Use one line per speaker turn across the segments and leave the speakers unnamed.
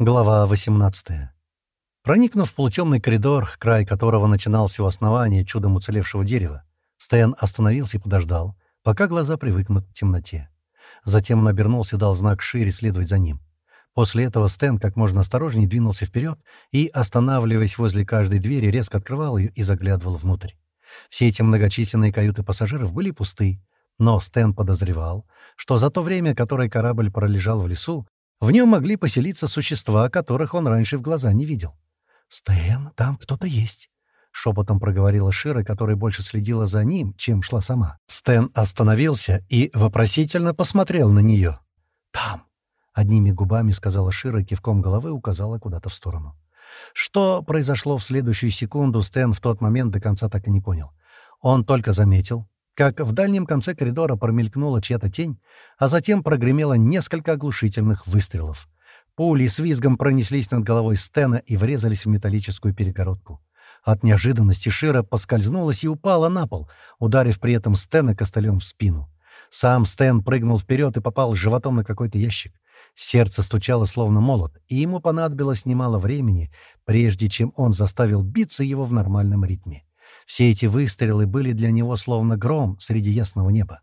Глава 18. Проникнув в полутемный коридор, край которого начинался у основания чудом уцелевшего дерева, Стэн остановился и подождал, пока глаза привыкнут к темноте. Затем он обернулся и дал знак шире следовать за ним. После этого Стэн как можно осторожнее двинулся вперед и, останавливаясь возле каждой двери, резко открывал ее и заглядывал внутрь. Все эти многочисленные каюты пассажиров были пусты, но Стэн подозревал, что за то время, которое корабль пролежал в лесу, в нем могли поселиться существа, которых он раньше в глаза не видел. «Стэн, там кто-то есть», — шепотом проговорила Шира, которая больше следила за ним, чем шла сама. Стэн остановился и вопросительно посмотрел на нее. «Там», — одними губами сказала Шира, кивком головы указала куда-то в сторону. Что произошло в следующую секунду, Стэн в тот момент до конца так и не понял. Он только заметил, как в дальнем конце коридора промелькнула чья-то тень, а затем прогремело несколько оглушительных выстрелов. Пули с визгом пронеслись над головой Стена и врезались в металлическую перегородку. От неожиданности Шира поскользнулась и упала на пол, ударив при этом Стена костылем в спину. Сам Стэн прыгнул вперед и попал животом на какой-то ящик. Сердце стучало словно молот, и ему понадобилось немало времени, прежде чем он заставил биться его в нормальном ритме. Все эти выстрелы были для него словно гром среди ясного неба.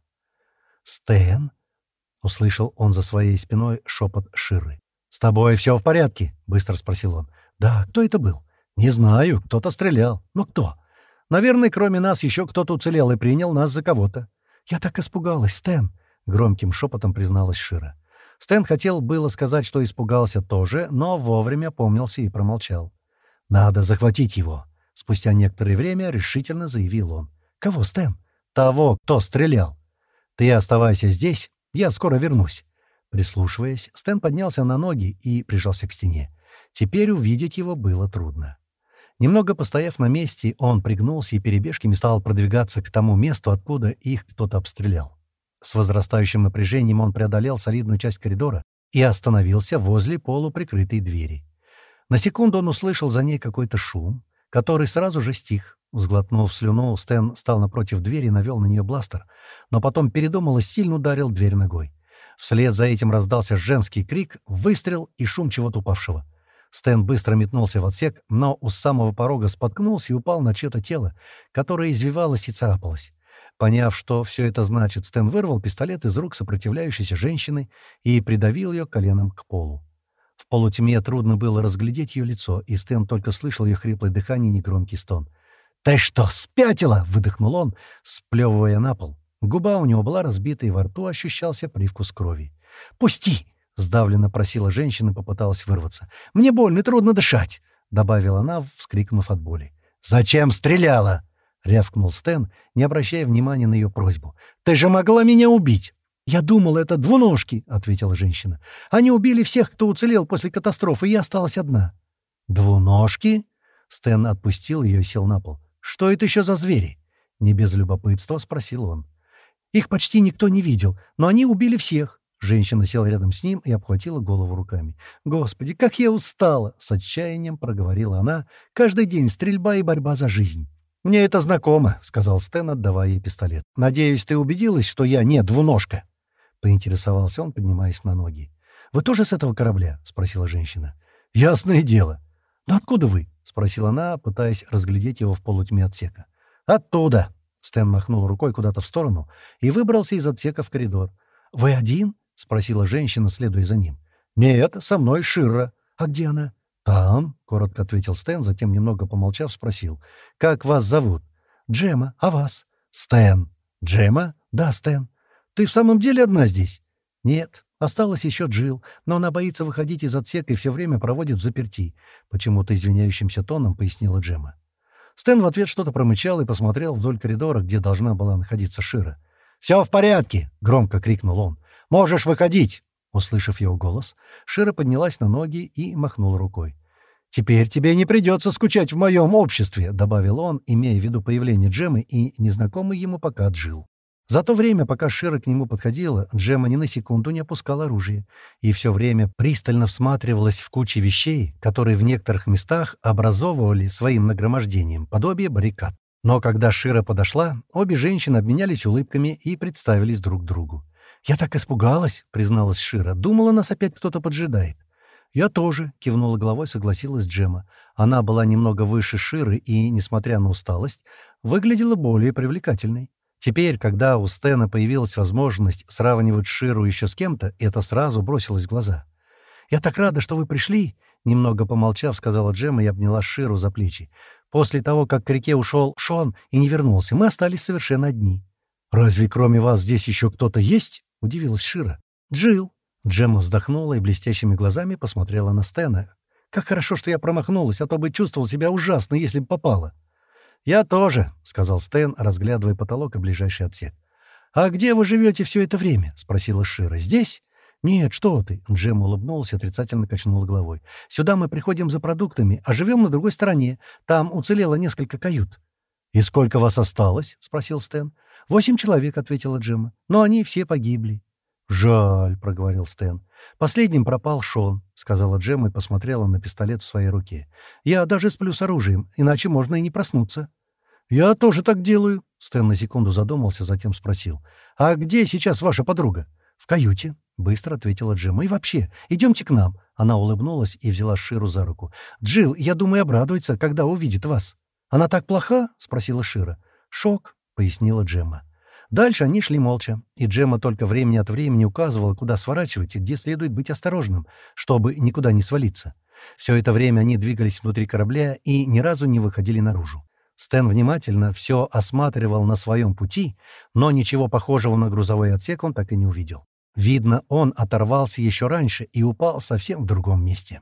«Стэн?» — услышал он за своей спиной шепот Ширы. «С тобой все в порядке?» — быстро спросил он. «Да, кто это был?» «Не знаю, кто-то стрелял. Но кто?» «Наверное, кроме нас еще кто-то уцелел и принял нас за кого-то». «Я так испугалась, Стэн!» — громким шепотом призналась Шира. Стэн хотел было сказать, что испугался тоже, но вовремя помнился и промолчал. «Надо захватить его», Спустя некоторое время решительно заявил он. «Кого, Стэн?» «Того, кто стрелял». «Ты оставайся здесь, я скоро вернусь». Прислушиваясь, Стэн поднялся на ноги и прижался к стене. Теперь увидеть его было трудно. Немного постояв на месте, он пригнулся и перебежками стал продвигаться к тому месту, откуда их кто-то обстрелял. С возрастающим напряжением он преодолел солидную часть коридора и остановился возле полуприкрытой двери. На секунду он услышал за ней какой-то шум, который сразу же стих. Взглотнув слюну, Стэн стал напротив двери и навел на нее бластер, но потом передумал и сильно ударил дверь ногой. Вслед за этим раздался женский крик, выстрел и шум чего-то упавшего. Стэн быстро метнулся в отсек, но у самого порога споткнулся и упал на чье-то тело, которое извивалось и царапалось. Поняв, что все это значит, Стэн вырвал пистолет из рук сопротивляющейся женщины и придавил ее коленом к полу. В полутьме трудно было разглядеть ее лицо, и Стэн только слышал ее хриплое дыхание и негромкий стон. «Ты что, спятила?» — выдохнул он, сплевывая на пол. Губа у него была разбита, и во рту ощущался привкус крови. «Пусти!» — сдавленно просила женщина, попыталась вырваться. «Мне больно, трудно дышать!» — добавила она, вскрикнув от боли. «Зачем стреляла?» — рявкнул Стэн, не обращая внимания на ее просьбу. «Ты же могла меня убить!» «Я думал, это двуножки», — ответила женщина. «Они убили всех, кто уцелел после катастрофы, и я осталась одна». «Двуножки?» Стэн отпустил ее и сел на пол. «Что это еще за звери?» Не без любопытства спросил он. «Их почти никто не видел, но они убили всех». Женщина села рядом с ним и обхватила голову руками. «Господи, как я устала!» — с отчаянием проговорила она. «Каждый день стрельба и борьба за жизнь». «Мне это знакомо», — сказал Стэн, отдавая ей пистолет. «Надеюсь, ты убедилась, что я не двуножка?» Поинтересовался он, поднимаясь на ноги. «Вы тоже с этого корабля?» — спросила женщина. «Ясное дело». «Но откуда вы?» — спросила она, пытаясь разглядеть его в полутьме отсека. «Оттуда!» — Стэн махнул рукой куда-то в сторону и выбрался из отсека в коридор. «Вы один?» — спросила женщина, следуя за ним. «Нет, со мной Ширра. А где она?» «Там», — коротко ответил Стэн, затем, немного помолчав, спросил. «Как вас зовут?» «Джема. А вас?» «Стэн». «Джема?» «Да, Стэн». Ты в самом деле одна здесь?» «Нет. Осталась еще Джил, но она боится выходить из отсека и все время проводит в заперти», — почему-то извиняющимся тоном пояснила Джема. Стэн в ответ что-то промычал и посмотрел вдоль коридора, где должна была находиться Шира. «Все в порядке!» — громко крикнул он. «Можешь выходить!» Услышав его голос, Шира поднялась на ноги и махнула рукой. «Теперь тебе не придется скучать в моем обществе», — добавил он, имея в виду появление Джемы и незнакомый ему пока Джил. За то время, пока Шира к нему подходила, Джема ни на секунду не опускала оружие и все время пристально всматривалась в кучи вещей, которые в некоторых местах образовывали своим нагромождением подобие баррикад. Но когда Шира подошла, обе женщины обменялись улыбками и представились друг другу. «Я так испугалась», — призналась Шира. «Думала, нас опять кто-то поджидает». «Я тоже», — кивнула головой, согласилась Джема. Она была немного выше Ширы и, несмотря на усталость, выглядела более привлекательной. Теперь, когда у Стена появилась возможность сравнивать Ширу еще с кем-то, это сразу бросилось в глаза. «Я так рада, что вы пришли!» Немного помолчав, сказала Джема и обняла Ширу за плечи. «После того, как к реке ушел Шон и не вернулся, мы остались совершенно одни». «Разве кроме вас здесь еще кто-то есть?» — удивилась Шира. «Джилл». Джема вздохнула и блестящими глазами посмотрела на Стена. «Как хорошо, что я промахнулась, а то бы чувствовал себя ужасно, если бы попала». «Я тоже», — сказал Стэн, разглядывая потолок и ближайший отсек. «А где вы живете все это время?» — спросила Шира. «Здесь?» «Нет, что ты!» — Джем улыбнулся, отрицательно качнул головой. «Сюда мы приходим за продуктами, а живем на другой стороне. Там уцелело несколько кают». «И сколько вас осталось?» — спросил Стэн. «Восемь человек», — ответила Джема. «Но они все погибли». «Жаль», — проговорил Стэн. «Последним пропал Шон», — сказала Джема и посмотрела на пистолет в своей руке. «Я даже сплю с оружием, иначе можно и не проснуться». «Я тоже так делаю», — Стэн на секунду задумался, затем спросил. «А где сейчас ваша подруга?» «В каюте», — быстро ответила Джема. «И вообще, идемте к нам». Она улыбнулась и взяла Ширу за руку. «Джилл, я думаю, обрадуется, когда увидит вас». «Она так плоха?» — спросила Шира. «Шок», — пояснила Джемма. Дальше они шли молча, и Джемма только времени от времени указывала, куда сворачивать и где следует быть осторожным, чтобы никуда не свалиться. Все это время они двигались внутри корабля и ни разу не выходили наружу. Стэн внимательно все осматривал на своем пути, но ничего похожего на грузовой отсек он так и не увидел. Видно, он оторвался еще раньше и упал совсем в другом месте.